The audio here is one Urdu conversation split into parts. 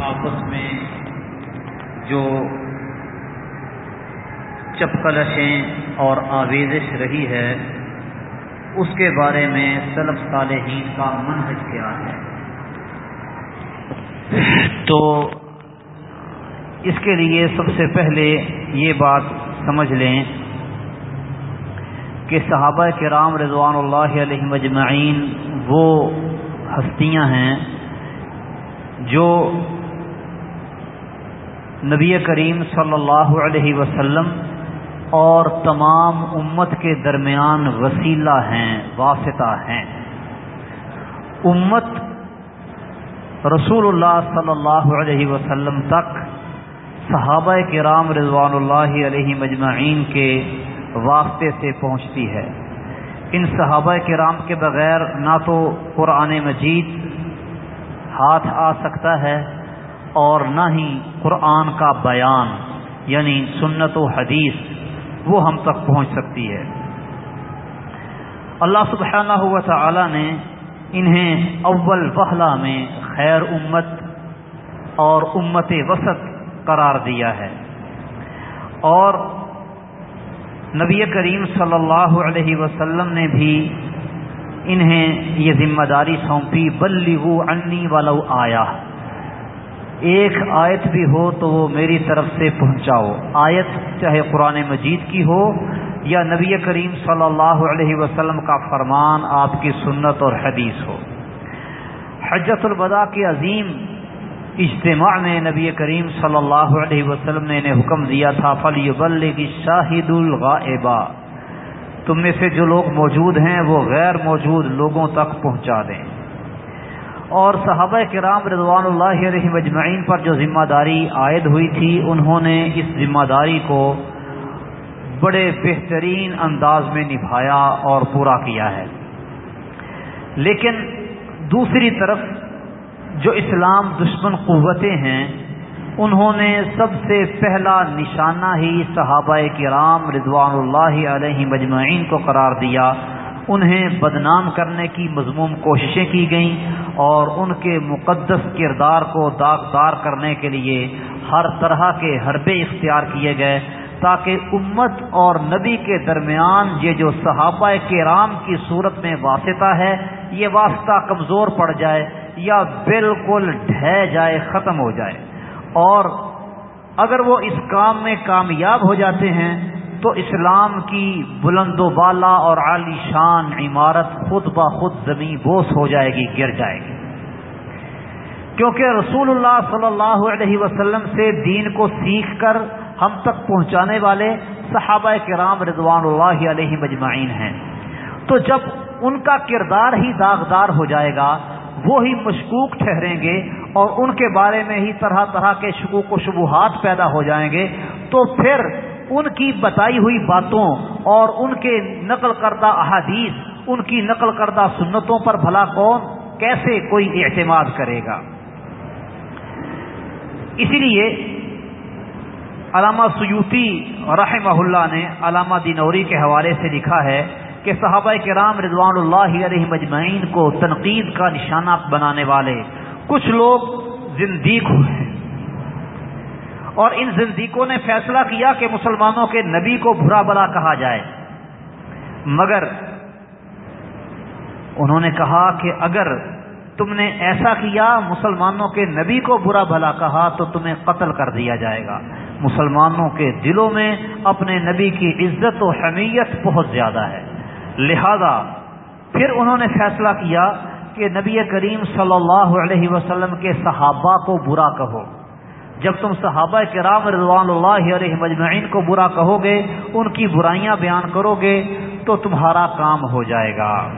آپس میں جو چپکلشیں اور آویزش رہی ہے، اس کے بارے میں سلف صالحین کا منحج کیا ہے؟ تو اس کے لیے سب سے پہلے یہ بات سمجھ لیں کہ صحابہ کرام رضوان اللہ علیہ مجمعین وہ ہستیاں ہیں جو نبی کریم صلی اللہ علیہ وسلم اور تمام امت کے درمیان وسیلہ ہیں، واسطہ ہیں۔ امت رسول اللہ صلی اللہ علیہ وسلم تک صحابہ کرام رضوان اللہ علیہ مجمعین کے واسطے سے پہنچتی ہے۔ ان صحابہ کرام کے بغیر نہ تو قرآن مجید ہاتھ آ سکتا ہے اور نہ ہی قرآن کا بیان یعنی سنت و حدیث، وہ ہم تک پہنچ سکتی ہے۔ اللہ سبحانہ ہوا تعالی نے انہیں اول وحلہ میں خیر امت اور امت وسط قرار دیا ہے۔ اور نبی کریم صلی اللہ علیہ وسلم نے بھی انہیں یہ ذمہ داری سونپی بلی وہ انی والو آیا ایک آیت بھی ہو تو وہ میری طرف سے پہنچاؤ۔ آیت چاہے قرآن مجید کی ہو یا نبی کریم صلی اللہ علیہ وسلم کا فرمان آپ کی سنت اور حدیث ہو۔ حجت البدا کے عظیم اجتماع میں نبی کریم صلی اللہ علیہ وسلم نے انہیں حکم دیا تھا فلی بل کی شاہد الغا تم میں سے جو لوگ موجود ہیں وہ غیر موجود لوگوں تک پہنچا دیں۔ اور صحابہ کرام رضوان اللہ علیہ مجمعین پر جو ذمہ داری عائد ہوئی تھی، انہوں نے اس ذمہ داری کو بڑے بہترین انداز میں نبھایا اور پورا کیا ہے۔ لیکن دوسری طرف جو اسلام دشمن قوتیں ہیں، انہوں نے سب سے پہلا نشانہ ہی صحابہ کرام رضوان اللہ علیہ مجمعین کو قرار دیا۔ انہیں بدنام کرنے کی مضموم کوششیں کی گئیں۔ اور ان کے مقدس کردار کو داغدار کرنے کے لیے ہر طرح کے حربے اختیار کیے گئے تاکہ امت اور نبی کے درمیان یہ جو صحابہ کرام کی صورت میں واسطہ ہے، یہ واسطہ کمزور پڑ جائے یا بالکل ڈھہ جائے، ختم ہو جائے۔ اور اگر وہ اس کام میں کامیاب ہو جاتے ہیں تو اسلام کی بلند و بالا اور عالی شان عمارت خود بخود زمین بوس ہو جائے گی، گر جائے گی۔ کیونکہ رسول اللہ صلی اللہ علیہ وسلم سے دین کو سیکھ کر ہم تک پہنچانے والے صحابہ کرام رضوان اللہ علیہ مجمعین ہیں۔ تو جب ان کا کردار ہی داغدار ہو جائے گا وہ ہی مشکوک ٹھہریں گے اور ان کے بارے میں ہی طرح طرح کے شکوک و شبوہات پیدا ہو جائیں گے، تو پھر ان کی بتائی ہوئی باتوں اور ان کے نقل کردہ احادیث، ان کی نقل کردہ سنتوں پر بھلا کون کیسے کوئی اعتماد کرے گا؟ اسی لیے علامہ سیوتی رحمہ اللہ نے علامہ دینوری کے حوالے سے لکھا ہے کہ صحابہ کرام رضوان اللہ علیہ مجمعین کو تنقید کا نشانہ بنانے والے کچھ لوگ زندیق ہوئے۔ اور ان زندیقوں نے فیصلہ کیا کہ مسلمانوں کے نبی کو برا بلا کہا جائے۔ مگر انہوں نے کہا کہ اگر تم نے ایسا کیا، مسلمانوں کے نبی کو برا بھلا کہا تو تمہیں قتل کر دیا جائے گا۔ مسلمانوں کے دلوں میں اپنے نبی کی عزت و حمیت بہت زیادہ ہے۔ لہذا پھر انہوں نے فیصلہ کیا کہ نبی کریم صلی اللہ علیہ وسلم کے صحابہ کو برا کہو۔ جب تم صحابہ کرام رضوان اللہ علیہ مجمعین کو برا کہو گے، ان کی برائیاں بیان کرو گے، تو تمہارا کام ہو جائے گا۔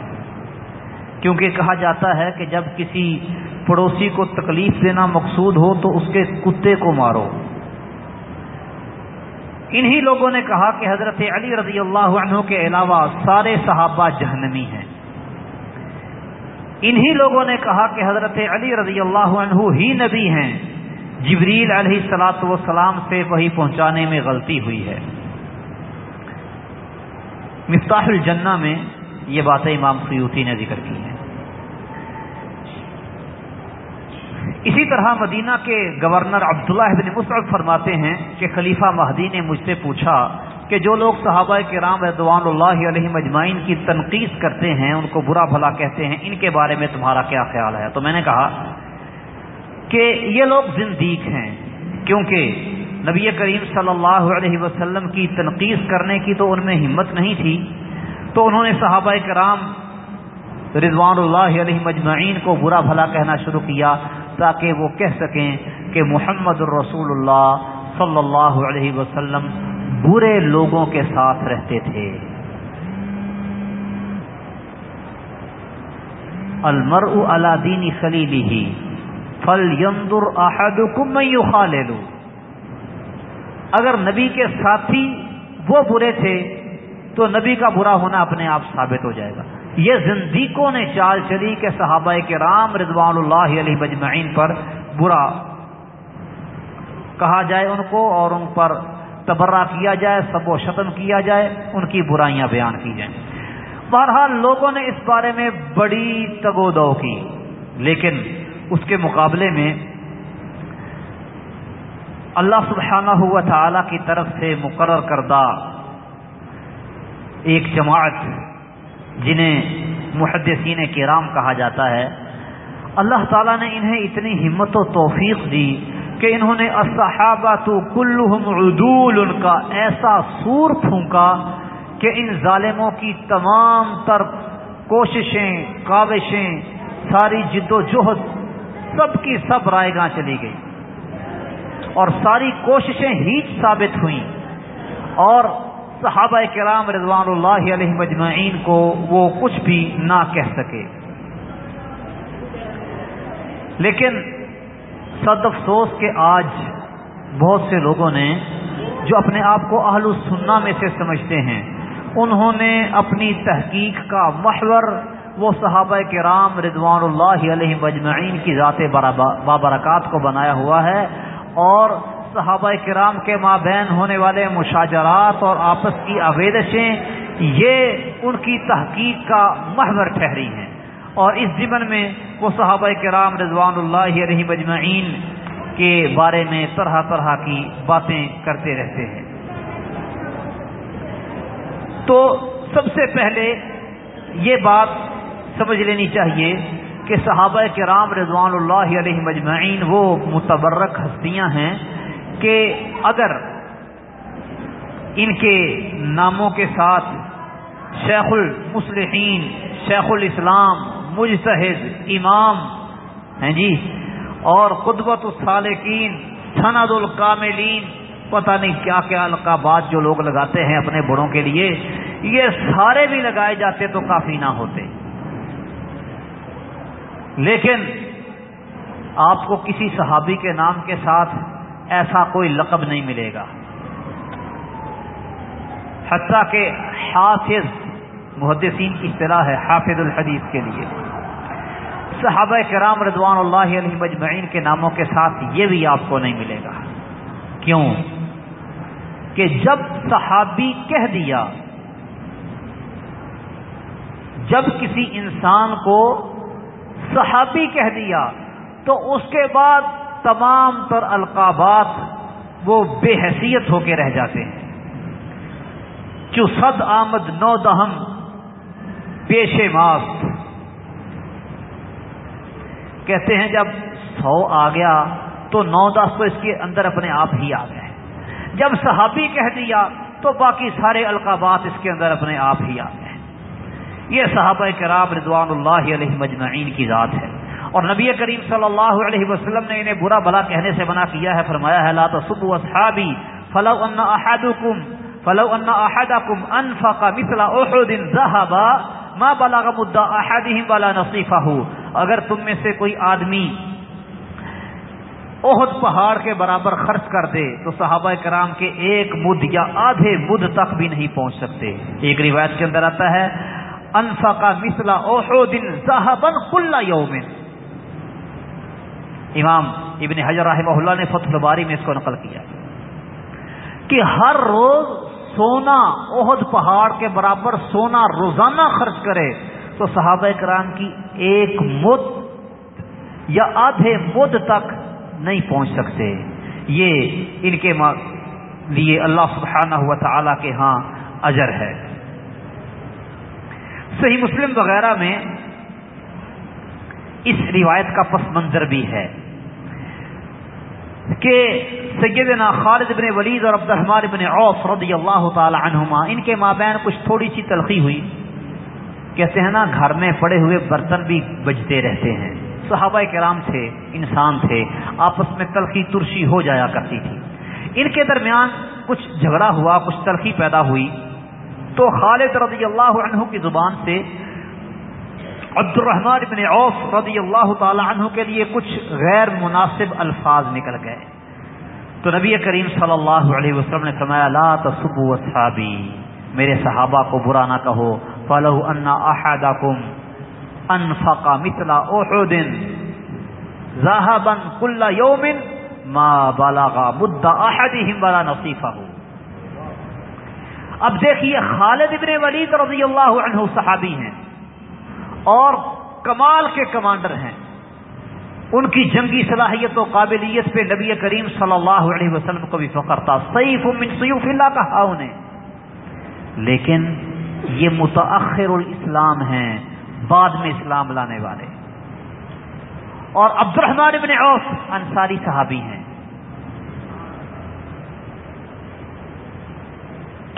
کیونکہ کہا جاتا ہے کہ جب کسی پڑوسی کو تکلیف دینا مقصود ہو، تو اس کے کتے کو مارو۔ انہی لوگوں نے کہا کہ حضرت علی رضی اللہ عنہ کے علاوہ سارے صحابہ جہنمی ہیں۔ انہی لوگوں نے کہا کہ حضرت علی رضی اللہ عنہ ہی نبی ہیں۔ جبریل علیہ سلاط وسلام سے وہی پہنچانے میں غلطی ہوئی ہے۔ مفتاح الجنہ میں یہ باتیں امام سیوتی نے ذکر کی ہیں۔ اسی طرح مدینہ کے گورنر عبداللہ بن مسعود فرماتے ہیں کہ خلیفہ مہدی نے مجھ سے پوچھا کہ جو لوگ صحابہ کے رام ردوان اللہ علیہ مجمعین کی تنقید کرتے ہیں، ان کو برا بھلا کہتے ہیں، ان کے بارے میں تمہارا کیا خیال ہے؟ تو میں نے کہا کہ یہ لوگ زندیق ہیں، کیونکہ نبی کریم صلی اللہ علیہ وسلم کی تنقید کرنے کی تو ان میں ہمت نہیں تھی، تو انہوں نے صحابہ کرام رضوان اللہ علیہ مجمعین کو برا بھلا کہنا شروع کیا تاکہ وہ کہہ سکیں کہ محمد الرسول اللہ صلی اللہ علیہ وسلم برے لوگوں کے ساتھ رہتے تھے۔ المر دینی خلیلی ہی فل یندر احدکم یخاللو اگر نبی کے ساتھی وہ برے تھے، تو نبی کا برا ہونا اپنے آپ ثابت ہو جائے گا۔ یہ زندیقوں نے چال چلی کہ صحابہ کے رام رضوان اللہ علیہ مجمعین پر برا کہا جائے ان کو اور ان پر تبرہ کیا جائے، سب و شتم کیا جائے، ان کی برائیاں بیان کی جائیں۔ بہرحال لوگوں نے اس بارے میں بڑی تگو دو کی، لیکن اس کے مقابلے میں اللہ سبحانہ ہوا تعالی کی طرف سے مقرر کردہ ایک جماعت جنہیں محدثین کرام کہا جاتا ہے، اللہ تعالیٰ نے انہیں اتنی ہمت و توفیق دی کہ انہوں نے اصحابہ تو کلحم عدول ان کا ایسا سور پھونکا کہ ان ظالموں کی تمام تر کوششیں، کاوشیں، ساری جد و جہد سب کی سب رائے گاہ چلی گئی۔ اور ساری کوششیں ہیچ ثابت ہوئیں۔ اور صحابہ کرام رضوان اللہ علیہ مجمعین کو وہ کچھ بھی نہ کہہ سکے۔ لیکن صد افسوس کے آج بہت سے لوگوں نے جو اپنے آپ کو اہل السنہ میں سے سمجھتے ہیں، انہوں نے اپنی تحقیق کا محور وہ صحابہ کرام رضوان اللہ علیہ مجمعین کی ذات بابرکات کو بنایا ہوا ہے اور صحابہ کرام کے مابین ہونے والے مشاجرات اور آپس کی آویدشیں یہ ان کی تحقیق کا محور ٹھہری ہیں۔ اور اس ضمن میں وہ صحابہ کرام رضوان اللہ علیہ مجمعین کے بارے میں طرح طرح کی باتیں کرتے رہتے ہیں۔ تو سب سے پہلے یہ بات سمجھ لینی چاہیے کہ صحابہ کرام رضوان اللہ علیہ مجمعین وہ متبرک ہستیاں ہیں کہ اگر ان کے ناموں کے ساتھ شیخ المسلحین شیخ الاسلام، مجتہد، امام، ہیں جی اور قدبت الصالقین سند القاملین، پتہ نہیں کیا کیا القابات جو لوگ لگاتے ہیں اپنے بڑوں کے لیے، یہ سارے بھی لگائے جاتے تو کافی نہ ہوتے۔ لیکن آپ کو کسی صحابی کے نام کے ساتھ ایسا کوئی لقب نہیں ملے گا۔ حتیٰ کہ حافظ محدثین کی اصطلاح ہے حافظ الحدیث کے لیے۔ صحابہ کرام رضوان اللہ علیہ مجمعین کے ناموں کے ساتھ یہ بھی آپ کو نہیں ملے گا۔ کیوں؟ کہ جب صحابی کہہ دیا، جب کسی انسان کو صحابی کہہ دیا، تو اس کے بعد تمام تر القابات وہ بے حیثیت ہو کے رہ جاتے ہیں۔ صد آمد نو دہم پیشے ماست۔ کہتے ہیں جب سو آ گیا، تو نو دس تو اس کے اندر اپنے آپ ہی آ گئے۔ جب صحابی کہہ دیا، تو باقی سارے القابات اس کے اندر اپنے آپ ہی آ گئے۔ یہ صحابہ کرام رضوان اللہ علیہ مجمعین کی ذات ہے۔ اور نبی کریم صلی اللہ علیہ وسلم نے انہیں برا بلا کہنے سے منع کیا ہے، فرمایا ہے، لا تصبوا اصحابی فلو ان احدکم، فلو ان احدکم انفق مثل احد ذهبا ما بلغ مدہ احدهم ولا نصيفه اگر تم میں سے کوئی آدمی عہد پہاڑ کے برابر خرچ کر دے، تو صحابہ کرام کے ایک مد یا آدھے مد تک بھی نہیں پہنچ سکتے۔ ایک روایت کے اندر آتا ہے انفا کا مسلا اوہو دن صاحبن کل یومن امام ابن حجر رحمہ اللہ نے فتح الباری میں اس کو نقل کیا کہ ہر روز سونا عہد پہاڑ کے برابر سونا روزانہ خرچ کرے تو صحابہ کرام کی ایک مد یا آدھے مد تک نہیں پہنچ سکتے۔ یہ ان کے لیے اللہ سبحانہ ہوا تعالی کے ہاں اجر ہے۔ صحیح مسلم وغیرہ میں اس روایت کا پس منظر بھی ہے کہ سیدنا خالد بن ولید اور عبد الرحمان بن عوف رضی اللہ تعالی عنہما، ان کے مابین کچھ تھوڑی سی تلخی ہوئی۔ کہتے ہیں نا، گھر میں پڑے ہوئے برتن بھی بجتے رہتے ہیں۔ صحابہ کرام تھے، انسان تھے، آپس میں تلخی ترشی ہو جایا کرتی تھی۔ ان کے درمیان کچھ جھگڑا ہوا، کچھ تلخی پیدا ہوئی۔ تو خالد رضی اللہ عنہ کی زبان سے عبد الرحمان بن عوف رضی اللہ تعالی عنہ کے لیے کچھ غیر مناسب الفاظ نکل گئے۔ تو نبی کریم صلی اللہ علیہ وسلم نے فرمایا، لا تصبوا اصحابی، میرے صحابہ کو برا نہ کہو۔ فلو ان احدکم انفق مثل احد ذهبا كل يوم ما بلغ مد احدهم ولا نصيفه اب دیکھیے خالد ابن ولید رضی اللہ عنہ صحابی ہیں اور کمال کے کمانڈر ہیں ان کی جنگی صلاحیت و قابلیت پہ نبی کریم صلی اللہ علیہ وسلم کو بھی فخر تھا۔ سیف من سیوف اللہ کہا انہیں۔ لیکن یہ متاخر الاسلام ہیں، بعد میں اسلام لانے والے۔ اور عبد الرحمان ابن عوف انصاری صحابی ہیں۔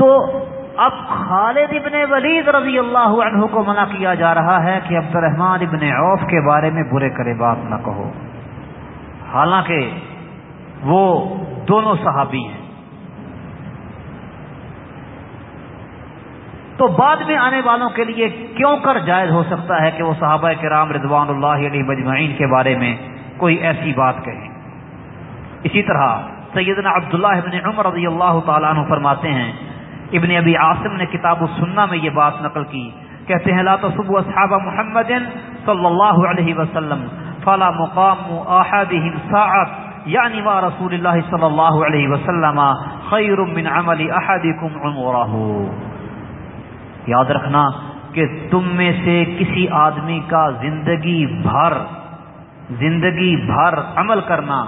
تو اب خالد ابن ولید رضی اللہ عنہ کو منع کیا جا رہا ہے کہ عبد الرحمان ابن عوف کے بارے میں برے کرے بات نہ کہو۔ حالانکہ وہ دونوں صحابی ہیں۔ تو بعد میں آنے والوں کے لیے کیوں کر جائز ہو سکتا ہے کہ وہ صحابہ کرام رضوان اللہ علیہ مجمعین کے بارے میں کوئی ایسی بات کہیں اسی طرح سیدنا عبداللہ ابن عمر رضی اللہ تعالیٰ عنہ فرماتے ہیں ابن ابی عاصم نے کتاب السنہ میں یہ بات نقل کی۔ کہتے ہیں، لا تصبوا اصحاب محمد صلی اللہ علیہ وسلم، فلا مقام احدهم ساعت یعنی ما رسول اللہ صلی اللہ علیہ وسلم، خیر من عمل احدکم عمره یاد رکھنا کہ تم میں سے کسی آدمی کا زندگی بھر زندگی بھر عمل کرنا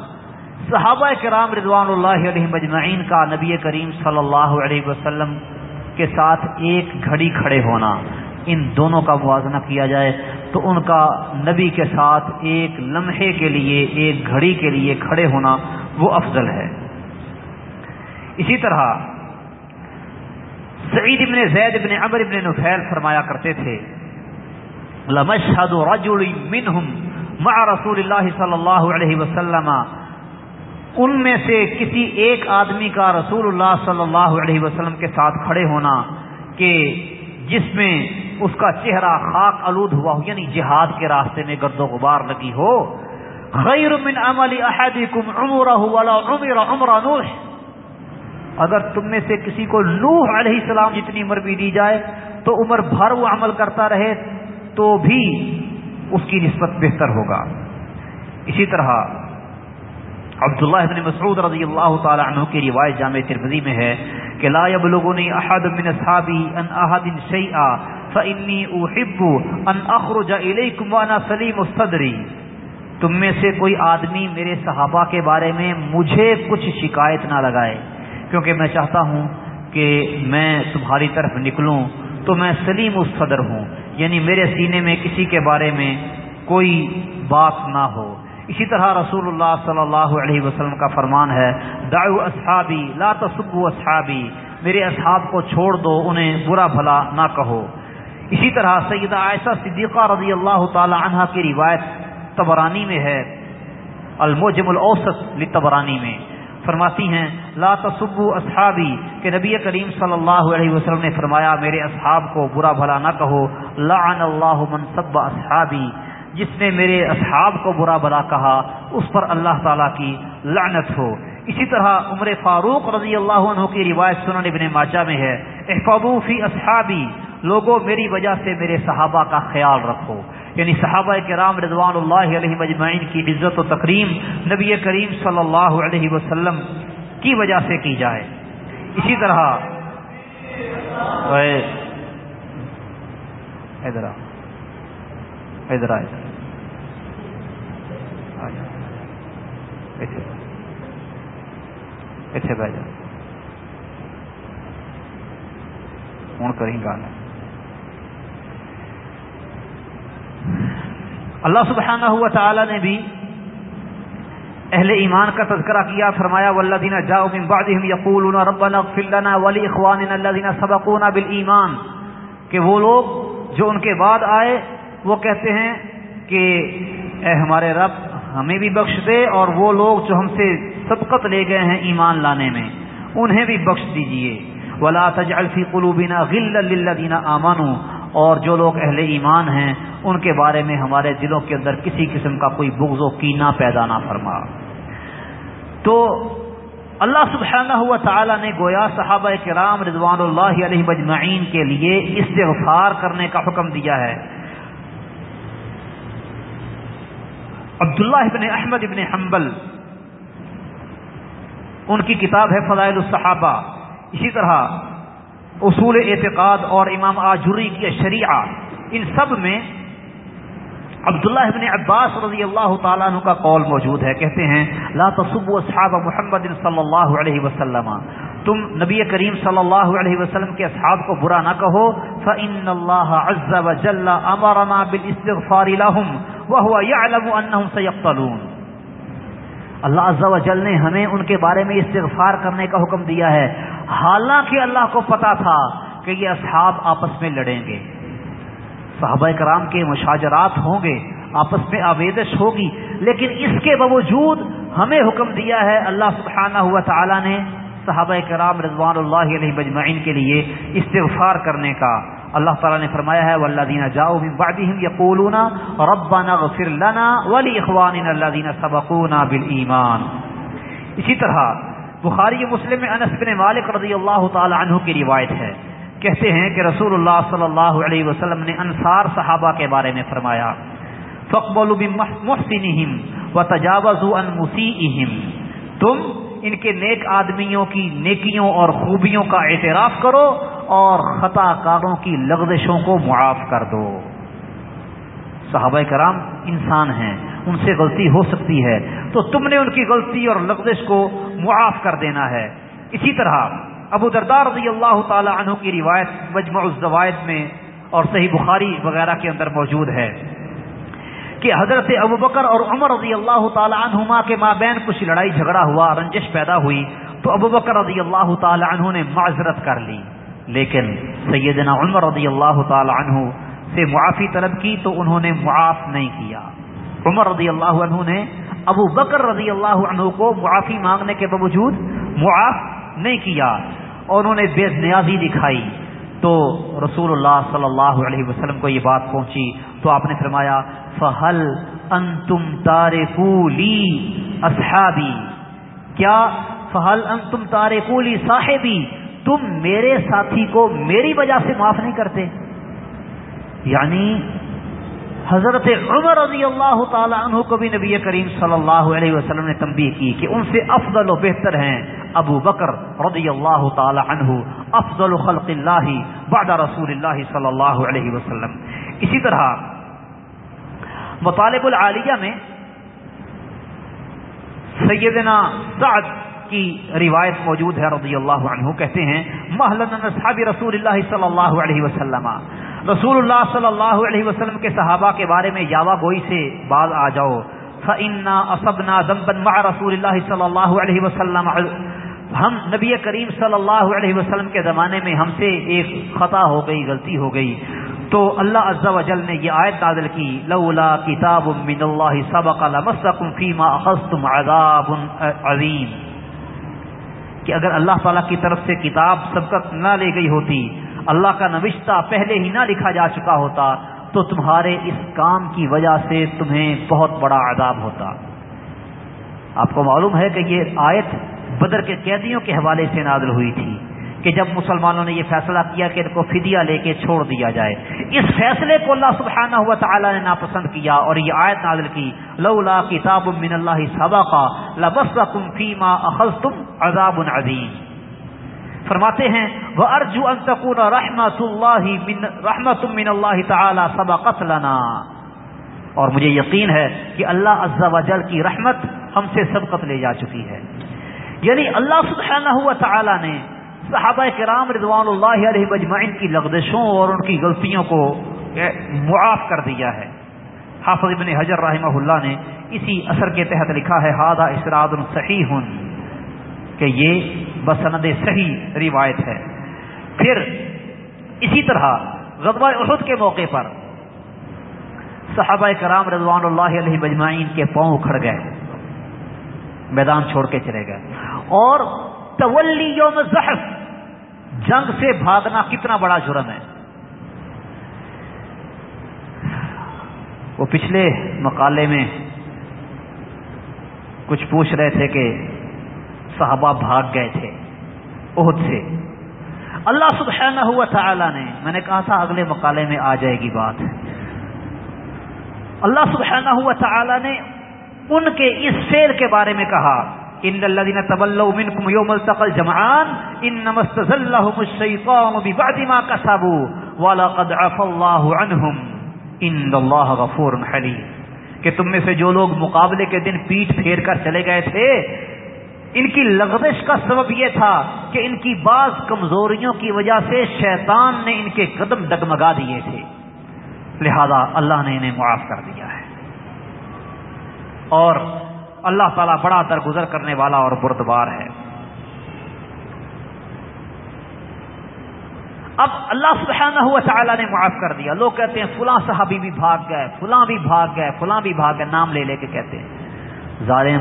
صحابہ کرام رضوان اللہ علیہ مجمعین کا نبی کریم صلی اللہ علیہ وسلم کے ساتھ ایک گھڑی کھڑے ہونا، ان دونوں کا موازنہ کیا جائے تو ان کا نبی کے ساتھ ایک لمحے کے لیے، ایک گھڑی کے لیے کھڑے ہونا وہ افضل ہے۔ اسی طرح سعید ابن زید ابن عمر ابن نفیل فرمایا کرتے تھے، لمشہد رجل منہم مع رسول اللہ صلی اللہ علیہ وسلم ان میں سے کسی ایک آدمی کا رسول اللہ صلی اللہ علیہ وسلم کے ساتھ کھڑے ہونا کہ جس میں اس کا چہرہ خاک آلود ہوا ہو یعنی جہاد کے راستے میں گرد و غبار لگی ہو۔ غیر من عمل احدکم عمرہ ولا عمر عمر نوح۔ اگر تم میں سے کسی کو نوح علیہ السلام جتنی عمر بھی دی جائے، تو عمر بھر وہ عمل کرتا رہے، تو بھی اس کی نسبت بہتر ہوگا۔ اسی طرح عبداللہ ابن مسعود رضی اللہ تعالی عنہ کی روایت جامع ترمذی میں ہے کہ لا يبلغني احد من اصحابي ان احد شيئا فاني احب ان اخرج اليكم وانا سليم الصدر تم میں سے کوئی آدمی میرے صحابہ کے بارے میں مجھے کچھ شکایت نہ لگائے، کیونکہ میں چاہتا ہوں کہ میں تمہاری طرف نکلوں، تو میں سلیم الصدر ہوں یعنی میرے سینے میں کسی کے بارے میں کوئی بات نہ ہو۔ اسی طرح رسول اللہ صلی اللہ علیہ وسلم کا فرمان ہے، دعو اصحابی، لا تصبو اصحابی، میرے اصحاب کو چھوڑ دو، انہیں برا بھلا نہ کہو۔ اسی طرح سیدہ عائشہ صدیقہ رضی اللہ تعالی عنہ کی روایت تبرانی میں ہے، الموجم الاوسط لتبرانی میں۔ فرماتی ہیں، لا تصبو اصحابی، کہ نبی کریم صلی اللہ علیہ وسلم نے فرمایا، میرے اصحاب کو برا بھلا نہ کہو۔ لعن اللہ من سب اصحابی۔ جس نے میرے اصحاب کو برا بلا کہا، اس پر اللہ تعالیٰ کی لعنت ہو۔ اسی طرح عمر فاروق رضی اللہ عنہ کی روایت سنن ابن ماجہ میں ہے، احفظو فی اصحابی لوگوں میری وجہ سے میرے صحابہ کا خیال رکھو۔ یعنی صحابہ کرام رضوان اللہ علیہ مجمعین کی عزت و تکریم نبی کریم صلی اللہ علیہ وسلم کی وجہ سے کی جائے۔ اسی طرح۔ ادھر ادھر اتنے بہ جا۔ ہوں کریں گل اللہ سبحانہ ہوا تعالی نے بھی اہل ایمان کا تذکرہ کیا، فرمایا، والذین جاؤ من بعدهم یقولون ربنا اغفر لنا ولاخواننا الذين سبقونا بالایمان، کہ وہ لوگ جو ان کے بعد آئے وہ کہتے ہیں کہ اے ہمارے رب، ہمیں بھی بخش دے اور وہ لوگ جو ہم سے سبقت لے گئے ہیں ایمان لانے میں، انہیں بھی بخش دیجیے۔ ولا تجعل في قلوبنا غلا للذين امنوا اور جو لوگ اہل ایمان ہیں، ان کے بارے میں ہمارے دلوں کے اندر کسی قسم کا کوئی بغض و کینہ پیدا نہ فرما۔ تو اللہ سبحانہ ہوا تعالی نے گویا صحابہ کرام رضوان اللہ علیہ مجمعین کے لیے استغفار کرنے کا حکم دیا ہے۔ عبداللہ ابن احمد ابن حنبل۔ ان کی کتاب ہے فضائل الصحابہ۔ اسی طرح اصول اعتقاد اور امام آجری کی شریعہ۔ ان سب میں عبداللہ ابن عباس رضی اللہ تعالیٰ عنہ کا قول موجود ہے۔ کہتے ہیں، لا تصب اصحاب محمد صلی اللہ علیہ وسلم۔ تم نبی کریم صلی اللہ علیہ وسلم کے اصحاب کو برا نہ کہو۔ فإن اللہ عز وجل امرنا بالاستغفار لهم۔ وهو يعلم انهم سيقتلون اللہ عز و جل نے ہمیں ان کے بارے میں استغفار کرنے کا حکم دیا ہے۔ حالانکہ اللہ کو پتا تھا کہ یہ اصحاب آپس میں لڑیں گے۔ صحابہ کرام کے مشاجرات ہوں گے، آپس میں آویدش ہوگی، لیکن اس کے باوجود ہمیں حکم دیا ہے۔ اللہ سبحانہ ہوا تعالیٰ نے صحابہ کرام رضوان اللہ علیہ مجمعین کے لیے استغفار کرنے کا۔ اللہ تعالیٰ نے فرمایا ہے والذین جاؤ من بعدهم یقولون ربنا اغفر لنا ولاخواننا الذین سبقونا بالایمان اسی طرح بخاری مسلم میں انس بن مالک رضی اللہ تعالی عنہ کی روایت ہے۔ کہتے ہیں کہ رسول اللہ صلی اللہ علیہ وسلم نے انصار صحابہ کے بارے میں فرمایا فقبل محسنہم وتجاوزوا عن مسیئہم تم ان کے نیک آدمیوں کی نیکیوں اور خوبیوں کا اعتراف کرو اور خطا کاروں کی لغزشوں کو معاف کر دو۔ صحابہ کرام انسان ہیں، ان سے غلطی ہو سکتی ہے۔ تو تم نے ان کی غلطی اور لغزش کو معاف کر دینا ہے۔ اسی طرح ابو دردار رضی اللہ تعالی عنہ کی روایت مجمع الزوائد میں اور صحیح بخاری وغیرہ کے اندر موجود ہے کہ حضرت ابو بکر اور عمر رضی اللہ تعالی عنہما کے مابین کچھ لڑائی جھگڑا ہوا، رنجش پیدا ہوئی۔ تو ابو بکر رضی اللہ تعالی عنہ نے معذرت کر لی۔ لیکن سیدنا عمر رضی اللہ تعالی عنہ سے معافی طلب کی تو انہوں نے معاف نہیں کیا۔ عمر رضی اللہ عنہ نے ابو بکر رضی اللہ عنہ کو معافی مانگنے کے باوجود معاف نہیں کیا اور انہوں نے بے نیازی دکھائی۔ تو رسول اللہ صلی اللہ علیہ وسلم کو یہ بات پہنچی تو آپ نے فرمایا فہل ان تم تارے پولی اصحابی کیا فہل ان تم تارے پولی صاحبی تم میرے ساتھی کو میری وجہ سے معاف نہیں کرتے۔ یعنی حضرت عمر رضی اللہ تعالی عنہ کو بھی نبی کریم صلی اللہ علیہ وسلم نے تنبیہ کی کہ ان سے افضل و بہتر ہیں ابو بکر رضی اللہ تعالی عنہ، افضل خلق اللہ بعد رسول اللہ صلی اللہ علیہ وسلم۔ اسی طرح مطالب العالیہ میں سیدنا سعد کی روایت موجود ہے رضی اللہ عنہ، کہتے ہیں محلن اصحاب رسول اللہ صلی اللہ علیہ وسلم۔ رسول اللہ صلی اللہ علیہ وسلم کے صحابہ کے بارے میں یاوا گوئی سے باز آ جاؤ۔ فنا اسبنا ذنبا مع رسول اللہ صلی اللہ علیہ وسلم۔ ہم نبی کریم صلی اللہ علیہ وسلم کے زمانے میں ہم سے ایک خطا ہو گئی، غلطی ہو گئی۔ تو اللہ عز و جل نے یہ آیت نازل کی، لولا کتاب من اللہ سبق لمسکم فیما اخذتم عذاب عظیم۔ کہ اگر اللہ تعالیٰ کی طرف سے کتاب سبقت نہ لے گئی ہوتی، اللہ کا نوشتہ پہلے ہی نہ لکھا جا چکا ہوتا، تو تمہارے اس کام کی وجہ سے تمہیں بہت بڑا عذاب ہوتا۔ آپ کو معلوم ہے کہ یہ آیت بدر کے قیدیوں کے حوالے سے نازل ہوئی تھی۔ کہ جب مسلمانوں نے یہ فیصلہ کیا کہ ان کو فدیہ لے کے چھوڑ دیا جائے۔ اس فیصلے کو اللہ سبحانہ ہوا تعالیٰ نے ناپسند کیا اور یہ آیت نازل کی۔ لولا کتاب من اللہ سبقا لبسکم فیما اخذتم عذاب عظیم۔ فرماتے ہیں وہ ارجو انتقون رحمت اللہ رحمت من اللہ تعالی سبقت لنا۔ اور مجھے یقین ہے کہ اللہ عز و جل کی رحمت ہم سے سبقت لے جا چکی ہے۔ یعنی اللہ سبحانہ ہوا تعالی نے صحابہ کرام رضوان اللہ علیہ مجمعین کی لغدشوں اور ان کی غلطیوں کو معاف کر دیا ہے۔ حافظ ابن حجر رحمہ اللہ نے اسی اثر کے تحت لکھا ہے ہادہ اسراد صحیح کہ یہ بسند صحیح روایت ہے۔ پھر اسی طرح غزوہ احد کے موقع پر صحابہ کرام رضوان اللہ علیہ مجمعین کے پاؤں کھڑ گئے، میدان چھوڑ کے چلے گئے۔ اور تولی یوم زحف جنگ سے بھاگنا کتنا بڑا جرم ہے۔ وہ پچھلے مقالے میں کچھ پوچھ رہے تھے کہ صحابہ بھاگ گئے تھے عہد سے۔ اللہ سبحانہ ہوا تعالی نے، میں نے کہا تھا اگلے مقالے میں آ جائے گی بات۔ اللہ سبحانہ ہوا تعالی نے ان کے اس فیل کے بارے میں کہا۔ ان الذين تولوا منكم يوم التقى الجمعان انما استزلهم الشيطان ببعد ما كسبوا ولقد عفى الله عنهم ان الله غفور حليم کہ تم میں سے جو لوگ مقابلے کے دن پیٹ پھیر کر چلے گئے تھے، ان کی لغزش کا سبب یہ تھا کہ ان کی بعض کمزوریوں کی وجہ سے شیطان نے ان کے قدم ڈگمگا دیے تھے۔ لہذا اللہ نے انہیں معاف کر دیا ہے۔ اور اللہ تعالیٰ بڑا درگزر کرنے والا اور بردبار ہے۔ اب اللہ سبحانہ ہوا تعالیٰ نے معاف کر دیا۔ لوگ کہتے ہیں، فلاں صحابی بھی بھاگ گئے، فلاں بھی بھاگ گئے، فلاں بھی بھاگ گئے، نام لے لے کے کہتے ہیں۔ ظالم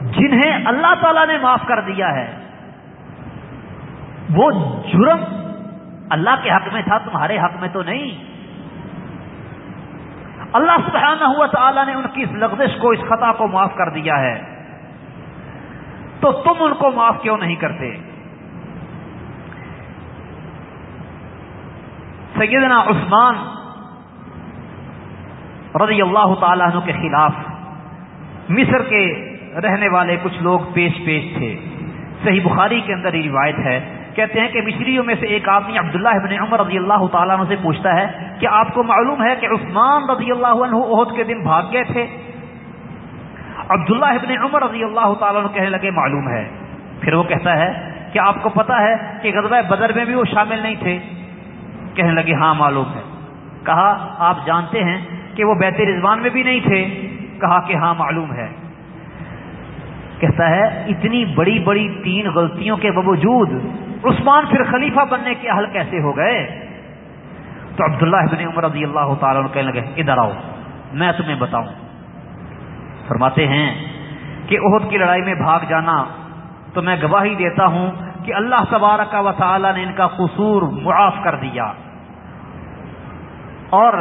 جنہیں اللہ تعالیٰ نے معاف کر دیا ہے۔ وہ جرم اللہ کے حق میں تھا، تمہارے حق میں تو نہیں۔ اللہ سبحانہ ہوا تعالیٰ نے ان کی اس لغزش کو، اس خطا کو معاف کر دیا ہے۔ تو تم ان کو معاف کیوں نہیں کرتے؟ سیدنا عثمان رضی اللہ تعالیٰ عنہ کے خلاف مصر کے رہنے والے کچھ لوگ پیش پیش تھے۔ صحیح بخاری کے اندر یہ روایت ہے۔ کہتے ہیں کہ مصریوں میں سے ایک آدمی عبداللہ ابن عمر رضی اللہ تعالیٰ عنہ سے پوچھتا ہے کہ آپ کو معلوم ہے کہ عثمان رضی اللہ عنہ عہد کے دن بھاگ گئے تھے؟ عبداللہ ابن عمر رضی اللہ تعالیٰ عنہ کہنے لگے، معلوم ہے۔ پھر وہ کہتا ہے کہ آپ کو پتا ہے کہ غزوہ بدر میں بھی وہ شامل نہیں تھے۔ کہنے لگے ہاں معلوم ہے۔ کہا، آپ جانتے ہیں کہ وہ بیت رضوان میں بھی نہیں تھے؟ کہا کہ ہاں معلوم ہے۔ کہتا ہے، اتنی بڑی بڑی تین غلطیوں کے باوجود عثمان پھر خلیفہ بننے کے حل کیسے ہو گئے؟ تو عبداللہ ابن عمر رضی اللہ تعالیٰ کہنے لگے، ادھر آؤ، میں تمہیں بتاؤں۔ فرماتے ہیں کہ عہد کی لڑائی میں بھاگ جانا تو میں گواہی دیتا ہوں کہ اللہ تبارک و تعالی نے ان کا قصور معاف کر دیا۔ اور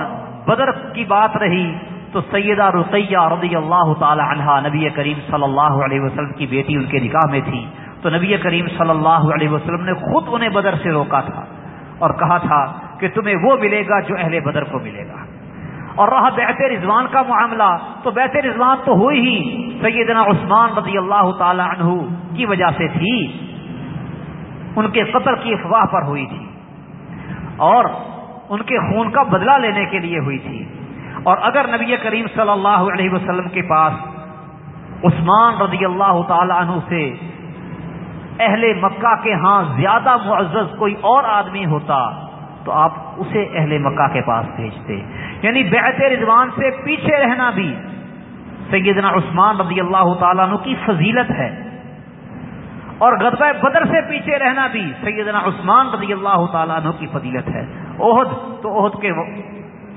بدر کی بات رہی تو سیدہ رقیہ رضی اللہ تعالی عنہ نبی کریم صلی اللہ علیہ وسلم کی بیٹی ان کے نکاح میں تھی۔ تو نبی کریم صلی اللہ علیہ وسلم نے خود انہیں بدر سے روکا تھا اور کہا تھا کہ تمہیں وہ ملے گا جو اہل بدر کو ملے گا۔ اور رہا بیت رضوان کا معاملہ، تو بیت رضوان تو ہوئی ہی سیدنا عثمان رضی اللہ تعالی عنہ کی وجہ سے تھی۔ ان کے قطر کی افواہ پر ہوئی تھی۔ اور ان کے خون کا بدلہ لینے کے لیے ہوئی تھی۔ اور اگر نبی کریم صلی اللہ علیہ وسلم کے پاس عثمان رضی اللہ تعالی عنہ سے اہل مکہ کے ہاں زیادہ معزز کوئی اور آدمی ہوتا تو آپ اسے اہل مکہ کے پاس بھیجتے۔ یعنی بیعت رضوان سے پیچھے رہنا بھی سیدنا عثمان رضی اللہ تعالیٰ عنہ کی فضیلت ہے۔ اور غزوہ بدر سے پیچھے رہنا بھی سیدنا عثمان رضی اللہ تعالیٰ عنہ کی فضیلت ہے۔ عہد تو عہد کے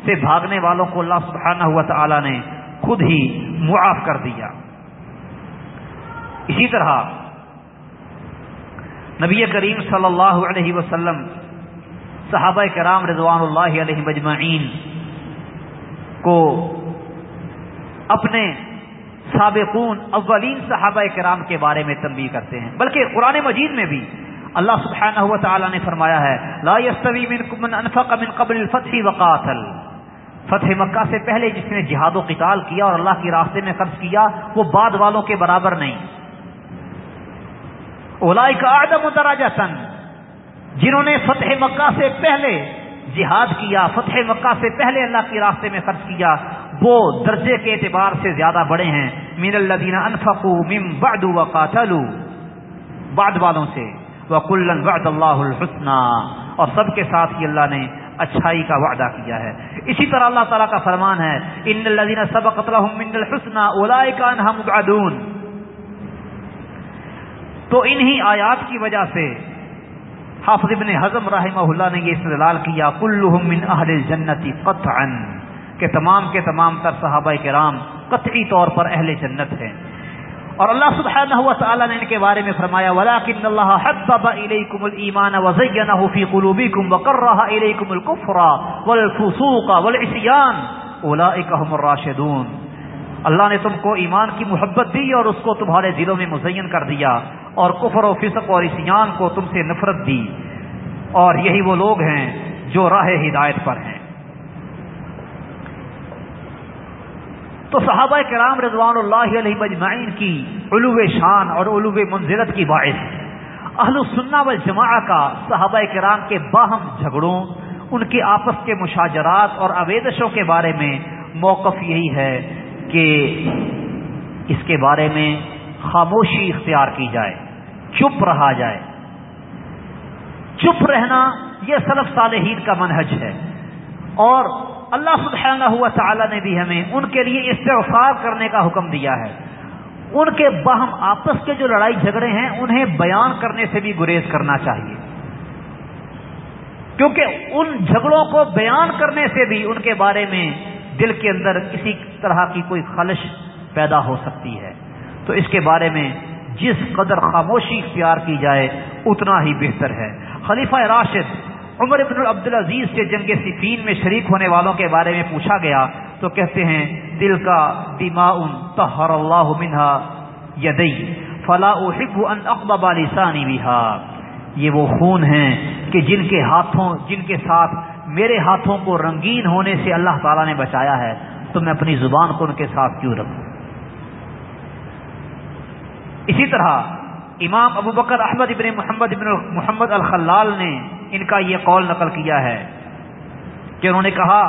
سے بھاگنے والوں کو اللہ سبحانہ ہوا تعالیٰ نے خود ہی معاف کر دیا۔ اسی طرح نبی کریم صلی اللہ علیہ وسلم، صحابہ کرام رضوان اللہ علیہ مجمعین کو اپنے سابقون اولین صحابہ کرام کے بارے میں تنبیہ کرتے ہیں۔ بلکہ قرآن مجید میں بھی اللہ سبحانہ ہوا تعالیٰ نے فرمایا ہے، لا يستوی من انفق من قبل الفتح وقاتل۔ فتح مکہ سے پہلے جس نے جہاد و قتال کیا اور اللہ کے راستے میں خرچ کیا، وہ بعد والوں کے برابر نہیں۔ اولائی کا آدم جنہوں نے فتح مکہ سے پہلے جہاد کیا، فتح مکہ سے پہلے اللہ کے راستے میں خرچ کیا، وہ درجے کے اعتبار سے زیادہ بڑے ہیں۔ مین الدین انفقو مم بعد و قاتلو بعد والوں سے۔ وہ کلن بعد اللہ الحسنہ اور سب کے ساتھ ہی اللہ نے اچھائی کا وعدہ کیا ہے۔ اسی طرح اللہ تعالیٰ کا فرمان ہے، ان الذين سبقت لهم من الحسنى اولئك عنها مبعدون۔ تو انہی آیات کی وجہ سے حافظ ابن حزم رحمہ اللہ نے یہ استدلال کیا، کلہم من اہل الجنت قطعا، کہ تمام کے تمام تر صحابہ کرام قطعی طور پر اہل جنت ہیں۔ اور اللہ سبحانہ و تعالی نے ان کے بارے میں فرمایا ولکن اللہ حبب الیکم الایمان وزینہ فی قلوبکم وکرہ الیکم الکفر والفسوق والعصیان اولئک هم الراشدون۔ اللہ نے تم کو ایمان کی محبت دی اور اس کو تمہارے دلوں میں مزین کر دیا اور کفر و فسق اور عصیان کو تم سے نفرت دی۔ اور یہی وہ لوگ ہیں جو راہ ہدایت پر ہیں۔ تو صحابہ کرام رضوان اللہ علیہ مجمعین کی علو شان اور علو منزلت کی باعث اہل السنہ والجماع کا صحابہ کرام کے باہم جھگڑوں، ان کے آپس کے مشاجرات اور اویدشوں کے بارے میں موقف یہی ہے کہ اس کے بارے میں خاموشی اختیار کی جائے، چپ رہا جائے۔ چپ رہنا یہ سلف صالحین کا منہج ہے۔ اور اللہ سبحانہ ہوا تعالی نے بھی ہمیں ان کے لیے استغفار کرنے کا حکم دیا ہے۔ ان کے باہم آپس کے جو لڑائی جھگڑے ہیں، انہیں بیان کرنے سے بھی گریز کرنا چاہیے۔ کیونکہ ان جھگڑوں کو بیان کرنے سے بھی ان کے بارے میں دل کے اندر کسی طرح کی کوئی خلش پیدا ہو سکتی ہے۔ تو اس کے بارے میں جس قدر خاموشی اختیار کی جائے، اتنا ہی بہتر ہے۔ خلیفہ راشد عمر ابن عبد العزیز سے جنگ صفین میں شریک ہونے والوں کے بارے میں پوچھا گیا تو کہتے ہیں، دل کا دما تہر اللہ منہا یدئی فلا احب ان اقبا لسانی بہا یہ وہ خون ہیں کہ جن کے ہاتھوں، جن کے ساتھ میرے ہاتھوں کو رنگین ہونے سے اللہ تعالیٰ نے بچایا ہے، تو میں اپنی زبان کو ان کے ساتھ کیوں رکھوں؟ اسی طرح امام ابو بکر، احمد ابن محمد ابن محمد الخلال نے ان کا یہ قول نقل کیا ہے کہ انہوں نے کہا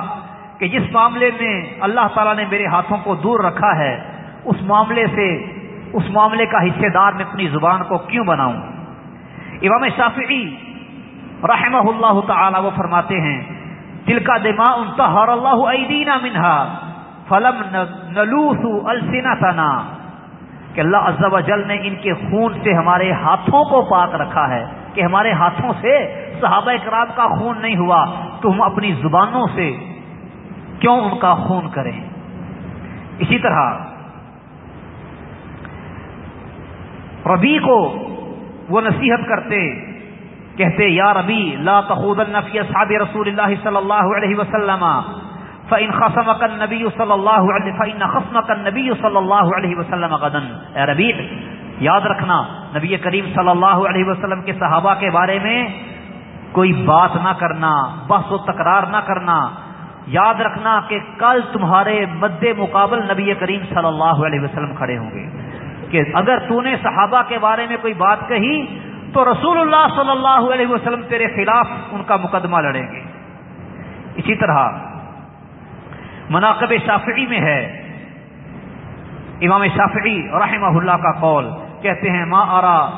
کہ جس معاملے میں اللہ تعالیٰ نے میرے ہاتھوں کو دور رکھا ہے، اس معاملے سے، اس معاملے کا حصے دار میں اپنی زبان کو کیوں بناؤں؟ امام شافعی رحمہ اللہ تعالی وہ فرماتے ہیں دل کا دماغ انتہر اللہ عیدینہ منہا فلم نلوث السنتنا کہ اللہ عز و جل نے ان کے خون سے ہمارے ہاتھوں کو پاک رکھا ہے، کہ ہمارے ہاتھوں سے صحابہ کرام کا خون نہیں ہوا تو ہم اپنی زبانوں سے کیوں ان کا خون کریں؟ اسی طرح ربی کو وہ نصیحت کرتے کہتے، یا ربی، لا تخود النفی اصحاب رسول اللہ صلی اللہ علیہ وسلم. فإن خصمك النبي صلى الله عليه فإن خصمك النبي صلى الله عليه وسلم غدا. اے ربیع یاد رکھنا، نبی کریم صلی اللہ علیہ وسلم کے صحابہ کے بارے میں کوئی بات نہ کرنا، بحث و تکرار نہ کرنا. یاد رکھنا کہ کل تمہارے مد مقابل نبی کریم صلی اللہ علیہ وسلم کھڑے ہوں گے کہ اگر تو نے صحابہ کے بارے میں کوئی بات کہی تو رسول اللہ صلی اللہ علیہ وسلم تیرے خلاف ان کا مقدمہ لڑیں گے۔ اسی طرح مناقب شافعی میں ہے۔ امام شافعی رحمہ اللہ کا قول کہتے ہیں، ما آرا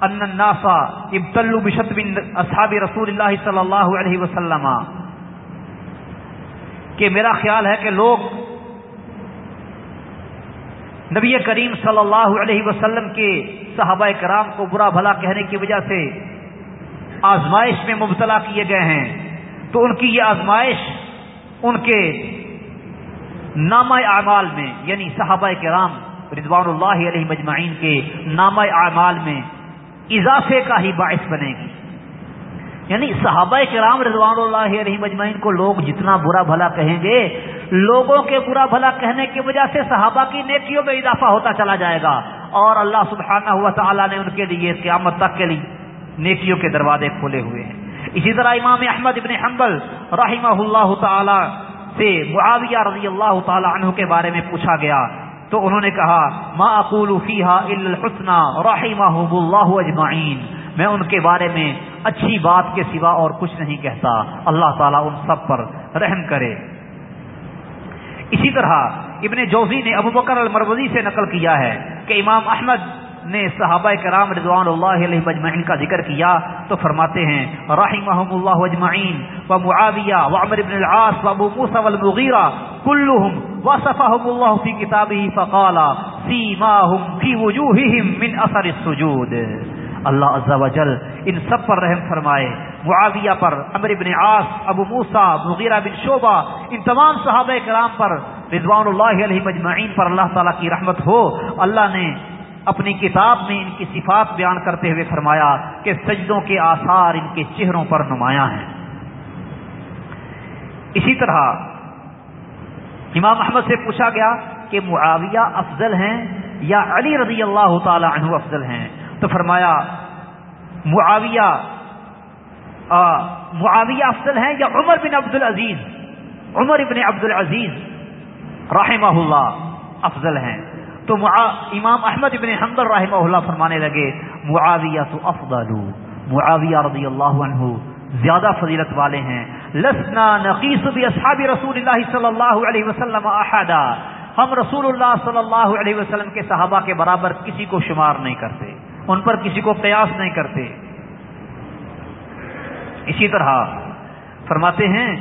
ان الناسا ابتلو بشت بن اصحاب رسول اللہ صلی اللہ علیہ وسلم. کہ میرا خیال ہے کہ لوگ نبی کریم صلی اللہ علیہ وسلم کے صحابہ کرام کو برا بھلا کہنے کی وجہ سے آزمائش میں مبتلا کیے گئے ہیں۔ تو ان کی یہ آزمائش ان کے نامہ اعمال میں یعنی صحابہ کرام رضوان اللہ علیہ مجمعین کے نامہ اعمال میں اضافے کا ہی باعث بنے گی۔ یعنی صحابہ کرام رضوان اللہ علیہ مجمعین کو لوگ جتنا برا بھلا کہیں گے، لوگوں کے برا بھلا کہنے کی وجہ سے صحابہ کی نیکیوں میں اضافہ ہوتا چلا جائے گا۔ اور اللہ سبحانہ ہوا تعالیٰ نے ان کے لیے قیامت تک کے لیے نیکیوں کے دروازے کھولے ہوئے ہیں۔ اسی طرح امام احمد ابن حنبل رحمہ اللہ تعالی سے معاویہ رضی اللہ تعالی عنہ کے بارے میں پوچھا گیا۔ تو انہوں نے کہا، ما اقول فیها الا الحسنى رحمهم الله اجمعین. میں ان کے بارے میں اچھی بات کے سوا اور کچھ نہیں کہتا۔ اللہ تعالیٰ ان سب پر رحم کرے۔ اسی طرح ابن جوزی نے ابو بکر المروزی سے نقل کیا ہے کہ امام احمد نے صحابہ کرام رضوان اللہ علیہ مجمعین کا ذکر کیا تو فرماتے ہیں رحمهم اللہ اجمعین، و معاویہ، و عمر بن العاص، و ابو موسیٰ والمغیرہ کلهم وصفهم اللہ فی کتابه فقالا سیماهم فی وجوہهم من اثر السجود۔ اللہ عز و جل ان سب پر رحم فرمائے۔ معاویہ پر، عمر بن عاص، ابو موسیٰ، مغیرہ بن شعبہ، ان تمام صحابہ کرام پر، رضوان اللہ علیہ مجمعین پر اللہ تعالیٰ کی رحمت ہو۔ اللہ نے اپنی کتاب میں ان کی صفات بیان کرتے ہوئے فرمایا کہ سجدوں کے آثار ان کے چہروں پر نمایاں ہیں۔ اسی طرح امام احمد سے پوچھا گیا کہ معاویہ افضل ہیں یا علی رضی اللہ تعالی عنہ افضل ہیں؟ فرمایا، معاویہ معاویہ افضل ہیں یا عمر بن عبد العزیز عمر بن عبد العزیز رحمہ اللہ افضل ہیں۔ تو امام احمد ابن حمد رحمہ اللہ فرمانے لگے، معاویہ تو افضل، معاویہ رضی اللہ عنہ زیادہ فضیلت والے ہیں۔ لسنا نقیس اصحاب رسول اللہ صلی اللہ علیہ وسلم احدا۔ ہم رسول اللہ صلی اللہ علیہ وسلم کے صحابہ کے برابر کسی کو شمار نہیں کرتے۔ ان پر کسی کو قیاس نہیں کرتے۔ اسی طرح فرماتے ہیں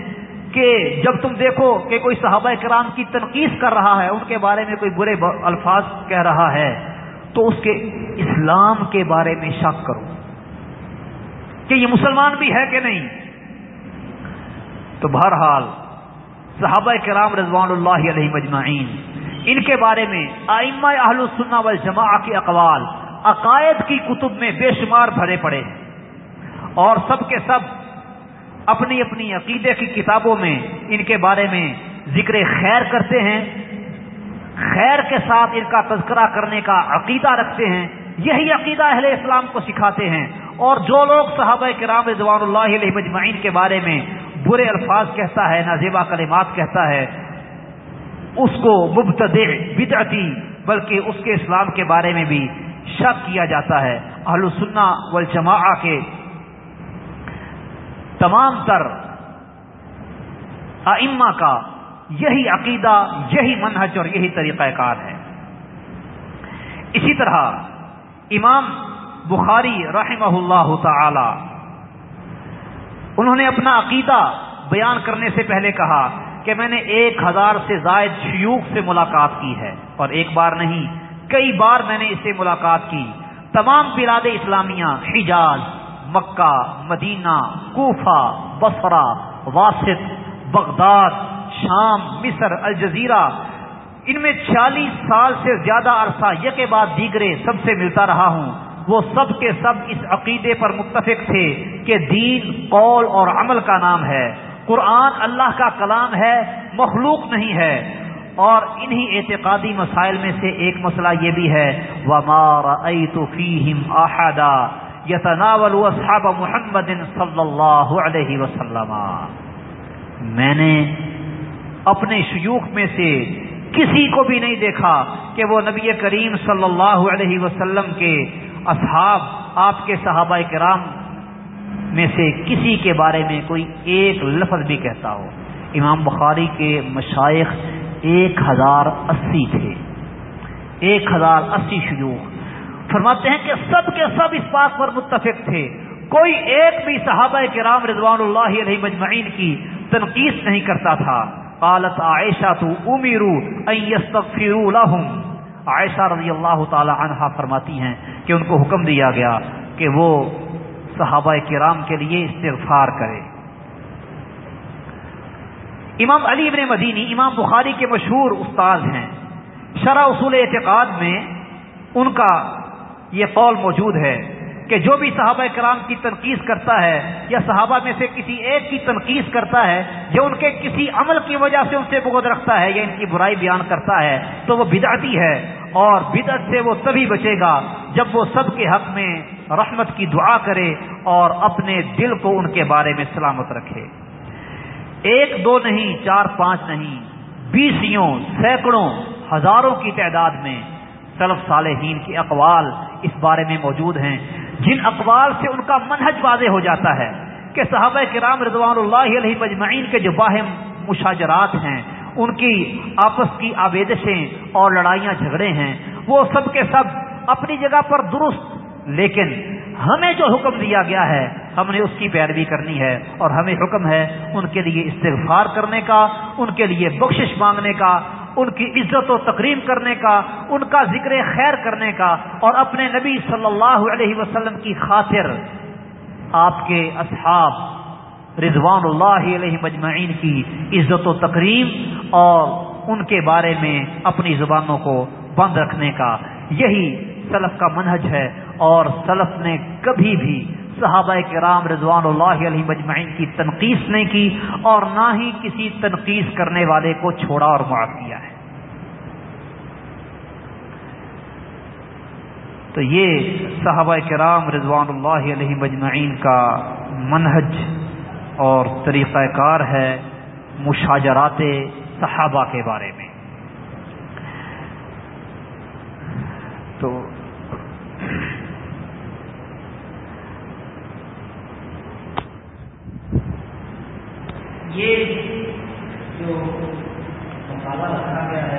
کہ جب تم دیکھو کہ کوئی صحابہ کرام کی تنقید کر رہا ہے، ان کے بارے میں کوئی برے الفاظ کہہ رہا ہے، تو اس کے اسلام کے بارے میں شک کرو۔ کہ یہ مسلمان بھی ہے کہ نہیں؟ تو بہرحال صحابہ کرام رضوان اللہ علیہ مجمعین، ان کے بارے میں آئمہ اہل السنہ والجماع کے اقوال عقائد کی کتب میں بے شمار بھرے پڑے اور سب کے سب اپنی اپنی عقیدے کی کتابوں میں ان کے بارے میں ذکر خیر کرتے ہیں۔ خیر کے ساتھ ان کا تذکرہ کرنے کا عقیدہ رکھتے ہیں۔ یہی عقیدہ اہل اسلام کو سکھاتے ہیں۔ اور جو لوگ صحابہ کرام رضوان اللہ علیہ مجمعین کے بارے میں برے الفاظ کہتا ہے نازیبا کلمات کہتا ہے، اس کو مبتدع بدعتی، بلکہ اس کے اسلام کے بارے میں بھی شک کیا جاتا ہے اہل سننا والجماع کے تمام تر ائمہ کا یہی عقیدہ، یہی منہج اور یہی طریقہ کار ہے۔ اسی طرح امام بخاری رحمہ اللہ تعالی، انہوں نے اپنا عقیدہ بیان کرنے سے پہلے کہا کہ میں نے ایک ہزار سے زائد شیوخ سے ملاقات کی ہے اور ایک بار نہیں کئی بار میں نے اس سے ملاقات کی۔ تمام بلاد اسلامیہ، Hijaz, Mecca, Medina, Kufa Basra Wasit, Baghdad, Sham, Misr, Al Jazira, ان میں چالیس سال سے زیادہ عرصہ یہ کے بعد دیگرے سب سے ملتا رہا ہوں۔ وہ سب کے سب اس عقیدے پر متفق تھے کہ دین، قول اور عمل کا نام ہے۔ قرآن اللہ کا کلام ہے، مخلوق نہیں ہے۔ اور انہی اعتقادی مسائل میں سے ایک مسئلہ یہ بھی ہے، وَمَا یتناول اصحاب محمد صلی اللہ علیہ وسلم۔ میں نے اپنے شیوخ میں سے کسی کو بھی نہیں دیکھا کہ وہ نبی کریم صلی اللہ علیہ وسلم کے اصحاب، آپ کے صحابہ کرام میں سے کسی کے بارے میں کوئی ایک لفظ بھی کہتا ہو۔ امام بخاری کے مشائق ایک ہزار اسی تھے۔ ایک ہزار اسی شیوخ۔ فرماتے ہیں کہ سب کے سب اس بات پر متفق تھے۔ کوئی ایک بھی صحابہ کرام رضوان اللہ علیہ مجمعین کی تنقید نہیں کرتا تھا۔ قالت عائشہ تو امیرو لهم عائشہ رضی اللہ تعالی عنہا فرماتی ہیں کہ ان کو حکم دیا گیا کہ وہ صحابہ کرام کے لیے استغفار کرے۔ امام علی ابن مدینی، امام بخاری کے مشہور استاد ہیں۔ شرح اصول اعتقاد میں ان کا یہ قول موجود ہے کہ جو بھی صحابہ کرام کی تنقید کرتا ہے یا صحابہ میں سے کسی ایک کی تنقید کرتا ہے یا ان کے کسی عمل کی وجہ سے ان سے بغض رکھتا ہے یا ان کی برائی بیان کرتا ہے تو وہ بدعتی ہے اور بدعت سے وہ تبھی بچے گا جب وہ سب کے حق میں رحمت کی دعا کرے اور اپنے دل کو ان کے بارے میں سلامت رکھے۔ ایک دو نہیں، چار پانچ نہیں بیسوں سینکڑوں، ہزاروں کی تعداد میں سلف صالحین کے اقوال اس بارے میں موجود ہیں۔ جن اقوال سے ان کا منہج واضح ہو جاتا ہے کہ صحابہ کرام رضوان اللہ علیہ مجمعین کے جو باہم مشاجرات ہیں، ان کی آپس کی آویدشیں اور لڑائیاں جھگڑے ہیں، وہ سب کے سب اپنی جگہ پر درست، لیکن ہمیں جو حکم دیا گیا ہے، ہم نے اس کی پیروی کرنی ہے اور ہمیں حکم ہے ان کے لیے استغفار کرنے کا، ان کے لیے بخشش مانگنے کا، ان کی عزت و تقریم کرنے کا، ان کا ذکر خیر کرنے کا اور اپنے نبی صلی اللہ علیہ وسلم کی خاطر آپ کے اصحاب رضوان اللہ علیہ مجمعین کی عزت و تقریم اور ان کے بارے میں اپنی زبانوں کو بند رکھنے کا، یہی سلف کا منہج ہے۔ اور سلف نے کبھی بھی صحابہ کرام رضوان اللہ علیہ مجمعین کی تنقید نہیں کی اور نہ ہی کسی تنقید کرنے والے کو چھوڑا اور معاف کیا ہے۔ تو یہ صحابہ کرام رضوان اللہ علیہ مجمعین کا منہج اور طریقہ کار ہے مشاجرات صحابہ کے بارے میں۔ تو یہ جو مقابلہ رکھا گیا ہے